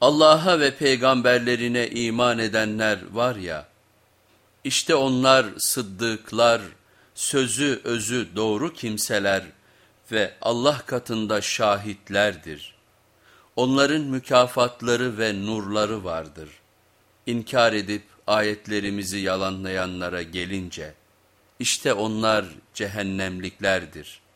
Allah'a ve peygamberlerine iman edenler var ya, işte onlar sıddıklar, sözü özü doğru kimseler ve Allah katında şahitlerdir. Onların mükafatları ve nurları vardır. İnkar edip ayetlerimizi yalanlayanlara gelince, işte onlar cehennemliklerdir.''